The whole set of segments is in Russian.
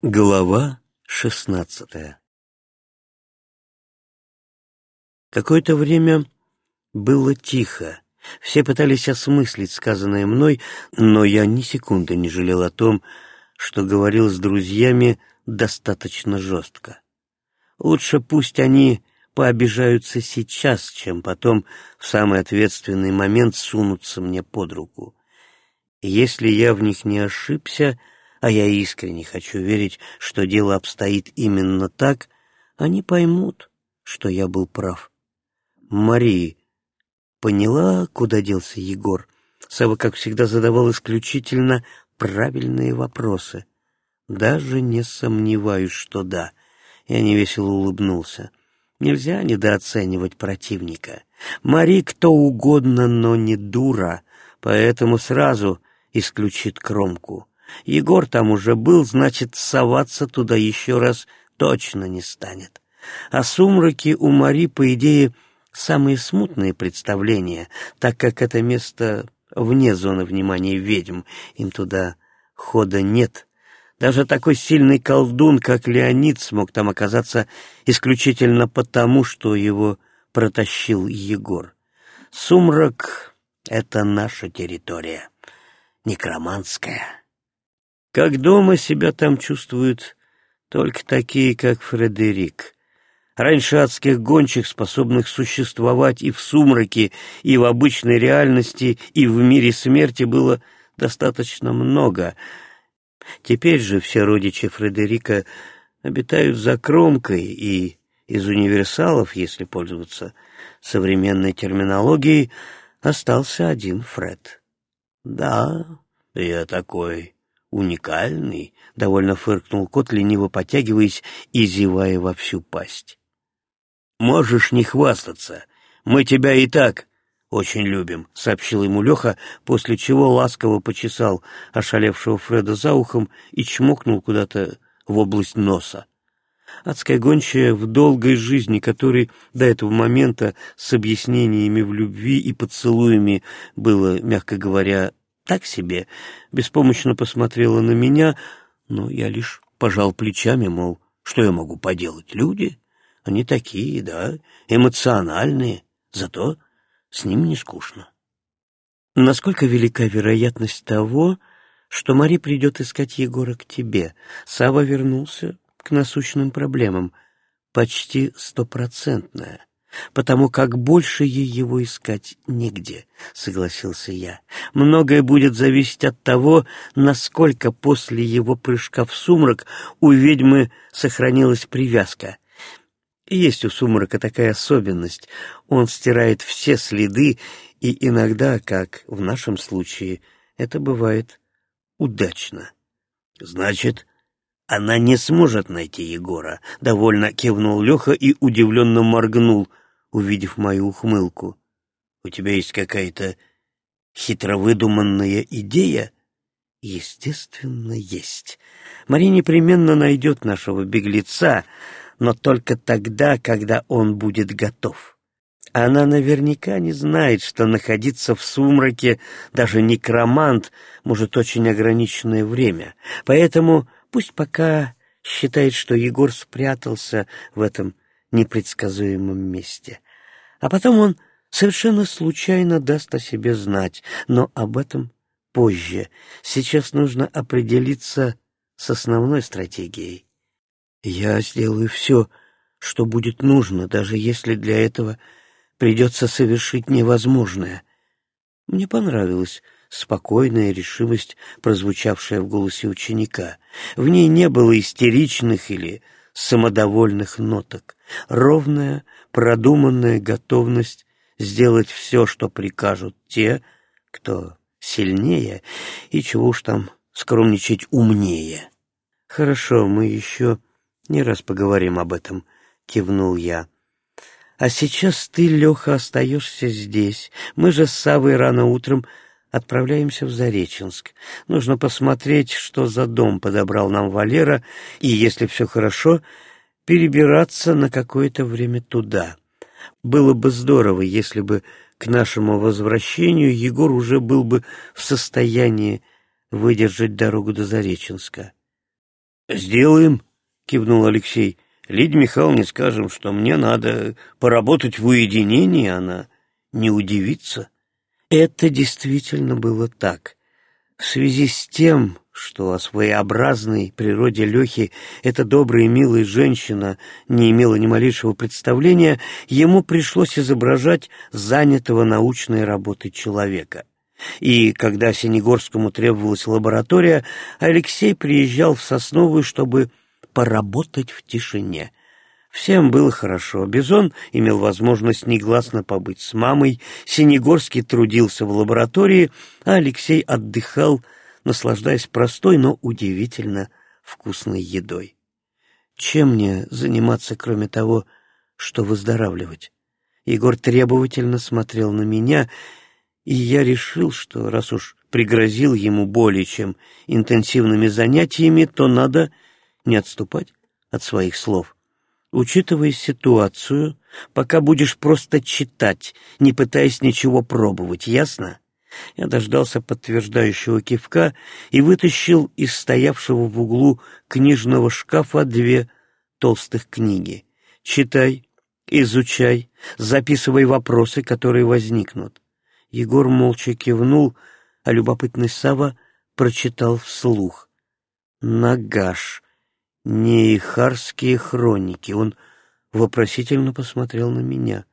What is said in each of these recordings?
Глава шестнадцатая Какое-то время было тихо. Все пытались осмыслить сказанное мной, но я ни секунды не жалел о том, что говорил с друзьями достаточно жестко. Лучше пусть они пообижаются сейчас, чем потом в самый ответственный момент сунутся мне под руку. если я в них не ошибся, а я искренне хочу верить, что дело обстоит именно так, они поймут, что я был прав. Мария поняла, куда делся Егор. Сава, как всегда, задавал исключительно правильные вопросы. Даже не сомневаюсь, что да. Я невесело улыбнулся. Нельзя недооценивать противника. Мари кто угодно, но не дура, поэтому сразу исключит кромку. Егор там уже был, значит, соваться туда еще раз точно не станет. А сумраки у Мари, по идее, самые смутные представления, так как это место вне зоны внимания ведьм, им туда хода нет. Даже такой сильный колдун, как Леонид, смог там оказаться исключительно потому, что его протащил Егор. Сумрак — это наша территория, некроманская. Как дома себя там чувствуют только такие, как Фредерик. Раньше адских гончих, способных существовать и в сумраке, и в обычной реальности, и в мире смерти, было достаточно много. Теперь же все родичи Фредерика обитают за кромкой, и из универсалов, если пользоваться современной терминологией, остался один Фред. Да, я такой уникальный, — довольно фыркнул кот, лениво потягиваясь и зевая во всю пасть. — Можешь не хвастаться. Мы тебя и так очень любим, — сообщил ему Леха, после чего ласково почесал ошалевшего Фреда за ухом и чмокнул куда-то в область носа. Адская гончая в долгой жизни, которой до этого момента с объяснениями в любви и поцелуями было, мягко говоря, так себе, беспомощно посмотрела на меня, но я лишь пожал плечами, мол, что я могу поделать? Люди, они такие, да, эмоциональные, зато с ним не скучно. Насколько велика вероятность того, что Мари придет искать Егора к тебе? Сава вернулся к насущным проблемам. Почти стопроцентная потому как больше ей его искать негде, — согласился я. Многое будет зависеть от того, насколько после его прыжка в сумрак у ведьмы сохранилась привязка. Есть у сумрака такая особенность — он стирает все следы, и иногда, как в нашем случае, это бывает удачно. Значит, она не сможет найти Егора, — довольно кивнул Леха и удивленно моргнул, увидев мою ухмылку. «У тебя есть какая-то хитровыдуманная идея?» «Естественно, есть. Мария непременно найдет нашего беглеца, но только тогда, когда он будет готов. Она наверняка не знает, что находиться в сумраке даже некромант может очень ограниченное время, поэтому пусть пока считает, что Егор спрятался в этом непредсказуемом месте. А потом он совершенно случайно даст о себе знать, но об этом позже. Сейчас нужно определиться с основной стратегией. Я сделаю все, что будет нужно, даже если для этого придется совершить невозможное. Мне понравилась спокойная решимость, прозвучавшая в голосе ученика. В ней не было истеричных или самодовольных ноток, ровная, продуманная готовность сделать все, что прикажут те, кто сильнее и чего уж там скромничать умнее. «Хорошо, мы еще не раз поговорим об этом», — кивнул я. «А сейчас ты, Леха, остаешься здесь. Мы же с Савой рано утром Отправляемся в Зареченск. Нужно посмотреть, что за дом подобрал нам Валера, и, если все хорошо, перебираться на какое-то время туда. Было бы здорово, если бы к нашему возвращению Егор уже был бы в состоянии выдержать дорогу до Зареченска. «Сделаем», — кивнул Алексей. «Лидии Михайловне скажем, что мне надо поработать в уединении, она не удивится». Это действительно было так. В связи с тем, что о своеобразной природе Лехи эта добрая и милая женщина не имела ни малейшего представления, ему пришлось изображать занятого научной работой человека. И когда Синегорскому требовалась лаборатория, Алексей приезжал в Сосновую, чтобы поработать в тишине. Всем было хорошо. Бизон имел возможность негласно побыть с мамой, Синегорский трудился в лаборатории, а Алексей отдыхал, наслаждаясь простой, но удивительно вкусной едой. Чем мне заниматься, кроме того, что выздоравливать? Егор требовательно смотрел на меня, и я решил, что раз уж пригрозил ему более чем интенсивными занятиями, то надо не отступать от своих слов. Учитывая ситуацию, пока будешь просто читать, не пытаясь ничего пробовать, ясно? Я дождался подтверждающего кивка и вытащил из стоявшего в углу книжного шкафа две толстых книги. Читай, изучай, записывай вопросы, которые возникнут. Егор молча кивнул, а любопытный Сава прочитал вслух. «Нагаш. Неихарские хроники». Он вопросительно посмотрел на меня.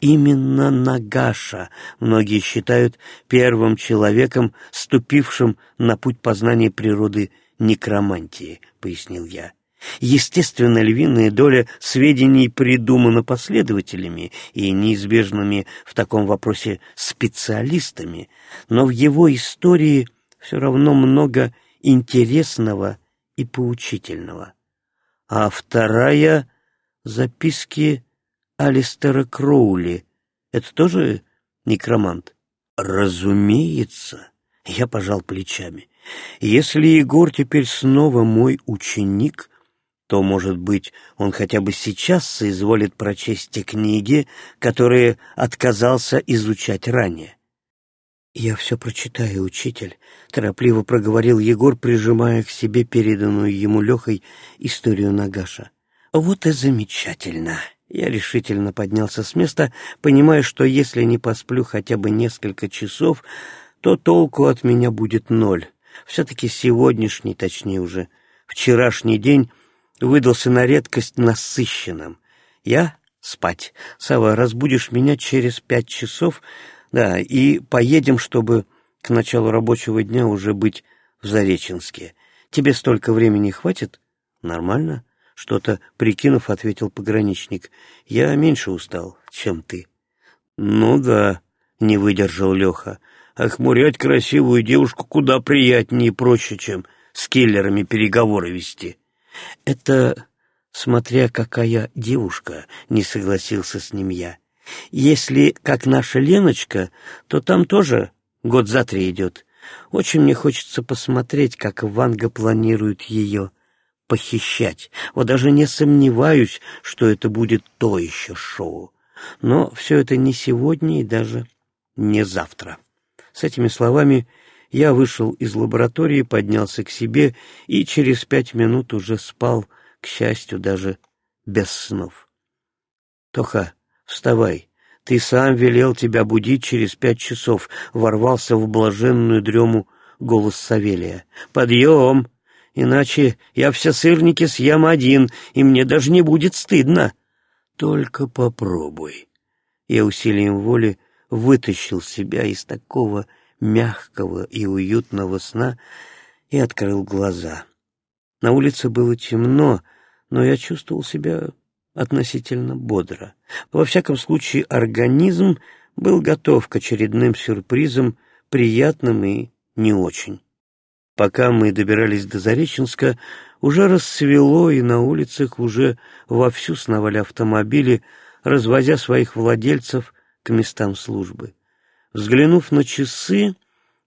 Именно Нагаша многие считают первым человеком, ступившим на путь познания природы некромантии, пояснил я. Естественно, львиная доля сведений придумана последователями и неизбежными в таком вопросе специалистами, но в его истории все равно много интересного и поучительного. А вторая — записки Алистера Кроули. Это тоже некромант? Разумеется. Я пожал плечами. Если Егор теперь снова мой ученик, то, может быть, он хотя бы сейчас соизволит прочесть те книги, которые отказался изучать ранее. «Я все прочитаю, учитель», — торопливо проговорил Егор, прижимая к себе переданную ему Лехой историю Нагаша. «Вот и замечательно!» Я решительно поднялся с места, понимая, что если не посплю хотя бы несколько часов, то толку от меня будет ноль. Все-таки сегодняшний, точнее уже вчерашний день выдался на редкость насыщенным. Я спать. Сава, разбудишь меня через пять часов, да, и поедем, чтобы к началу рабочего дня уже быть в Зареченске. Тебе столько времени хватит? Нормально? Что-то прикинув, ответил пограничник. Я меньше устал, чем ты. Ну да, не выдержал Леха. Охмурять красивую девушку куда приятнее и проще, чем с киллерами переговоры вести. Это смотря какая девушка, не согласился с ним я. Если как наша Леночка, то там тоже год за три идет. Очень мне хочется посмотреть, как Ванга планирует ее похищать. Вот даже не сомневаюсь, что это будет то еще шоу. Но все это не сегодня и даже не завтра. С этими словами я вышел из лаборатории, поднялся к себе и через пять минут уже спал, к счастью, даже без снов. «Тоха, вставай, ты сам велел тебя будить через пять часов», — ворвался в блаженную дрему голос Савелия. «Подъем! Иначе я все сырники съем один, и мне даже не будет стыдно». «Только попробуй». Я усилием воли вытащил себя из такого мягкого и уютного сна и открыл глаза. На улице было темно, но я чувствовал себя относительно бодро. Во всяком случае, организм был готов к очередным сюрпризам, приятным и не очень. Пока мы добирались до Зареченска, уже рассвело, и на улицах уже вовсю сновали автомобили, развозя своих владельцев к местам службы. Взглянув на часы,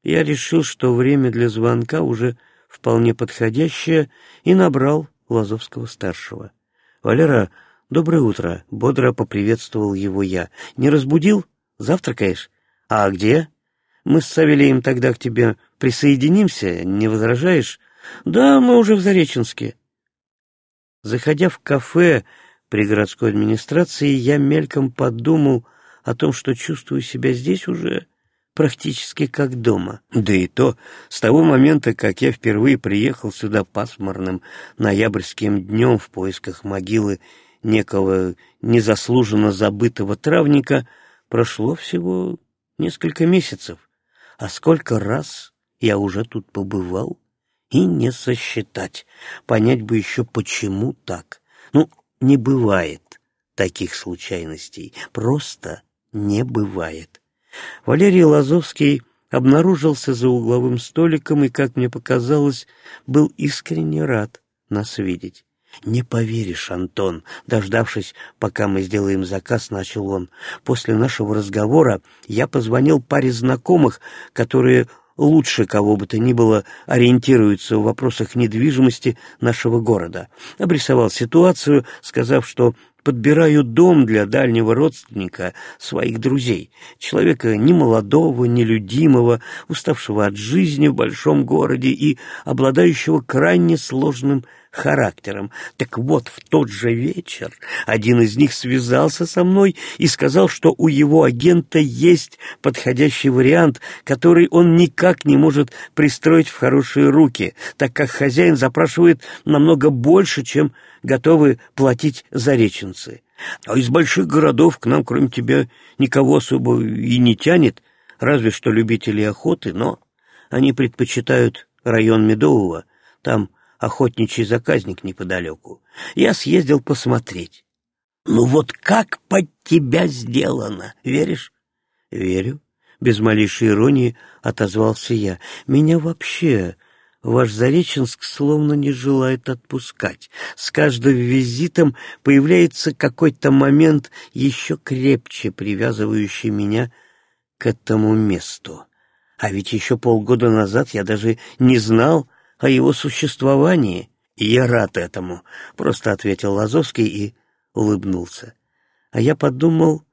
я решил, что время для звонка уже вполне подходящее, и набрал Лазовского-старшего. «Валера, доброе утро!» — бодро поприветствовал его я. «Не разбудил? Завтракаешь? А где? Мы с Савелием тогда к тебе присоединимся, не возражаешь?» «Да, мы уже в Зареченске». Заходя в кафе при городской администрации, я мельком подумал о том, что чувствую себя здесь уже практически как дома. Да и то, с того момента, как я впервые приехал сюда пасмурным ноябрьским днем в поисках могилы некого незаслуженно забытого травника, прошло всего несколько месяцев. А сколько раз я уже тут побывал? И не сосчитать. Понять бы еще, почему так. Ну, не бывает таких случайностей. Просто не бывает. Валерий Лазовский обнаружился за угловым столиком и, как мне показалось, был искренне рад нас видеть. «Не поверишь, Антон!» Дождавшись, пока мы сделаем заказ, начал он. «После нашего разговора я позвонил паре знакомых, которые лучше кого бы то ни было ориентируются в вопросах недвижимости нашего города. Обрисовал ситуацию, сказав, что подбираю дом для дальнего родственника своих друзей, человека ни молодого, ни любимого, уставшего от жизни в большом городе и обладающего крайне сложным характером. Так вот, в тот же вечер один из них связался со мной и сказал, что у его агента есть подходящий вариант, который он никак не может пристроить в хорошие руки, так как хозяин запрашивает намного больше, чем готовы платить зареченцы. А из больших городов к нам, кроме тебя, никого особо и не тянет, разве что любители охоты, но они предпочитают район Медового, там охотничий заказник неподалеку. Я съездил посмотреть. Ну вот как под тебя сделано, веришь? Верю. Без малейшей иронии отозвался я. Меня вообще ваш Зареченск словно не желает отпускать. С каждым визитом появляется какой-то момент еще крепче привязывающий меня к этому месту. А ведь еще полгода назад я даже не знал, о его существовании. «Я рад этому», — просто ответил Лазовский и улыбнулся. А я подумал,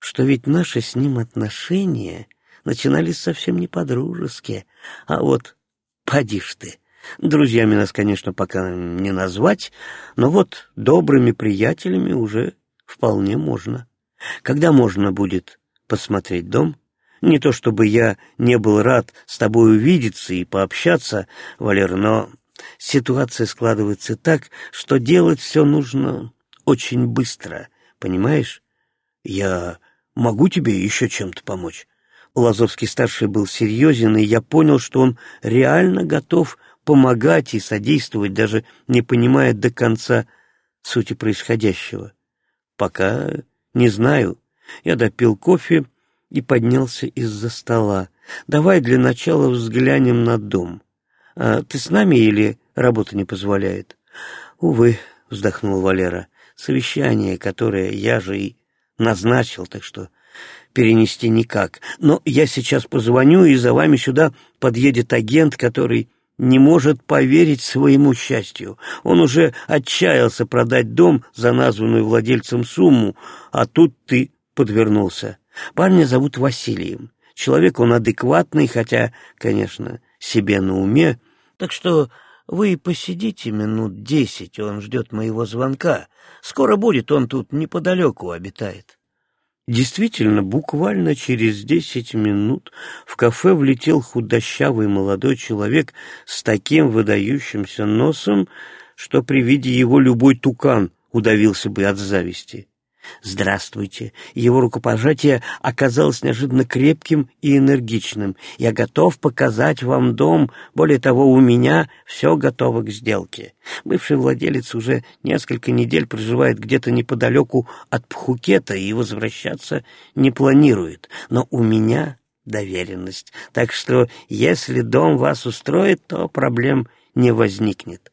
что ведь наши с ним отношения начинались совсем не по-дружески, а вот поди ж ты. Друзьями нас, конечно, пока не назвать, но вот добрыми приятелями уже вполне можно. Когда можно будет посмотреть дом? Не то чтобы я не был рад с тобой увидеться и пообщаться, Валер, но ситуация складывается так, что делать все нужно очень быстро, понимаешь? Я могу тебе еще чем-то помочь? Лазовский-старший был серьезен, и я понял, что он реально готов помогать и содействовать, даже не понимая до конца сути происходящего. Пока не знаю. Я допил кофе и поднялся из-за стола. «Давай для начала взглянем на дом. А ты с нами или работа не позволяет?» «Увы», — вздохнул Валера, — «совещание, которое я же и назначил, так что перенести никак. Но я сейчас позвоню, и за вами сюда подъедет агент, который не может поверить своему счастью. Он уже отчаялся продать дом за названную владельцем сумму, а тут ты подвернулся. Парня зовут Василием. Человек он адекватный, хотя, конечно, себе на уме. Так что вы посидите минут десять, он ждет моего звонка. Скоро будет, он тут неподалеку обитает. Действительно, буквально через десять минут в кафе влетел худощавый молодой человек с таким выдающимся носом, что при виде его любой тукан удавился бы от зависти. «Здравствуйте!» Его рукопожатие оказалось неожиданно крепким и энергичным. «Я готов показать вам дом. Более того, у меня все готово к сделке. Бывший владелец уже несколько недель проживает где-то неподалеку от Пхукета и возвращаться не планирует. Но у меня доверенность. Так что, если дом вас устроит, то проблем не возникнет.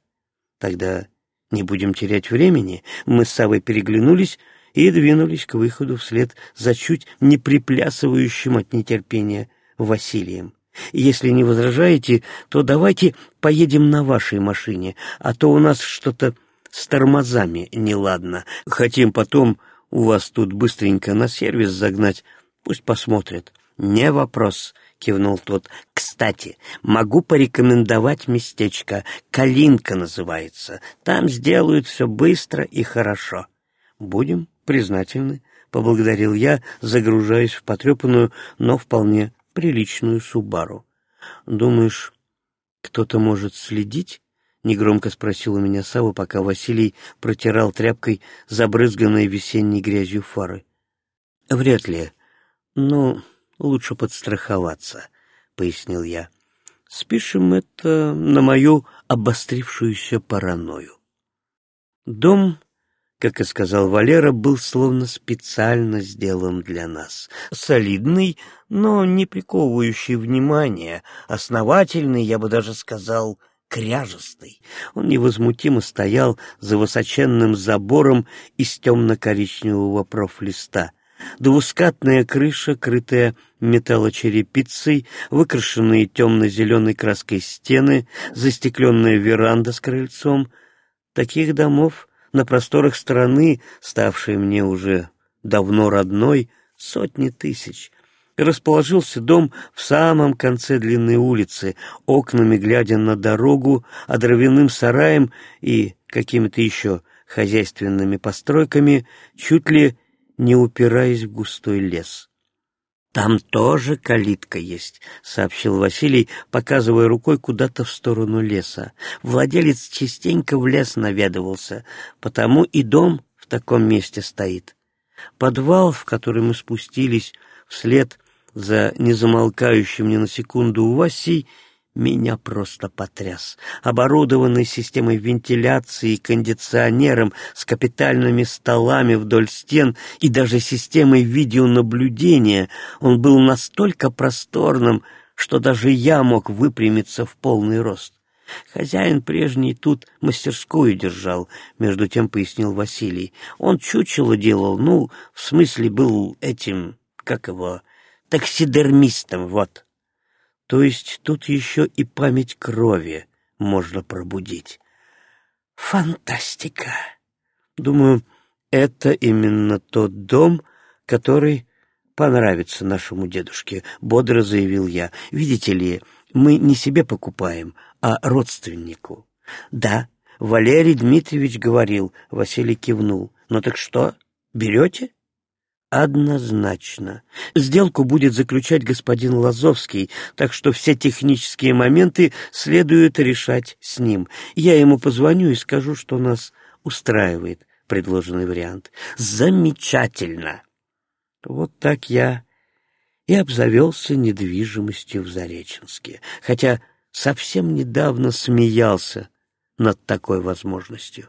Тогда не будем терять времени. Мы с Савой переглянулись, и двинулись к выходу вслед за чуть не приплясывающим от нетерпения Василием. «Если не возражаете, то давайте поедем на вашей машине, а то у нас что-то с тормозами неладно. Хотим потом у вас тут быстренько на сервис загнать, пусть посмотрят». «Не вопрос», — кивнул тот. Кстати, могу порекомендовать местечко. Калинка называется. Там сделают все быстро и хорошо. Будем признательны, поблагодарил я, загружаясь в потрепанную, но вполне приличную Субару. Думаешь, кто-то может следить? Негромко спросил у меня Сава, пока Василий протирал тряпкой забрызганные весенней грязью фары. Вряд ли. Но лучше подстраховаться, пояснил я. Спишем это на мою обострившуюся паранойю. Дом как и сказал Валера, был словно специально сделан для нас. Солидный, но не приковывающий внимания, основательный, я бы даже сказал, кряжестый. Он невозмутимо стоял за высоченным забором из темно-коричневого профлиста. Двускатная крыша, крытая металлочерепицей, выкрашенные темно-зеленой краской стены, застекленная веранда с крыльцом. Таких домов на просторах страны, ставшей мне уже давно родной, сотни тысяч. Расположился дом в самом конце длинной улицы, окнами глядя на дорогу, а дровяным сараем и какими-то еще хозяйственными постройками, чуть ли не упираясь в густой лес. «Там тоже калитка есть», — сообщил Василий, показывая рукой куда-то в сторону леса. Владелец частенько в лес наведывался, потому и дом в таком месте стоит. Подвал, в который мы спустились вслед за незамолкающим ни на секунду Васей, меня просто потряс. Оборудованный системой вентиляции и кондиционером с капитальными столами вдоль стен и даже системой видеонаблюдения, он был настолько просторным, что даже я мог выпрямиться в полный рост. Хозяин прежний тут мастерскую держал, между тем пояснил Василий. Он чучело делал, ну, в смысле был этим, как его, таксидермистом, вот. То есть тут еще и память крови можно пробудить. Фантастика! Думаю, это именно тот дом, который понравится нашему дедушке, бодро заявил я. Видите ли, мы не себе покупаем, а родственнику. Да, Валерий Дмитриевич говорил, Василий кивнул. Ну так что, берете? Однозначно. Сделку будет заключать господин Лазовский, так что все технические моменты следует решать с ним. Я ему позвоню и скажу, что нас устраивает предложенный вариант. Замечательно. Вот так я и обзавелся недвижимостью в Зареченске, хотя совсем недавно смеялся над такой возможностью.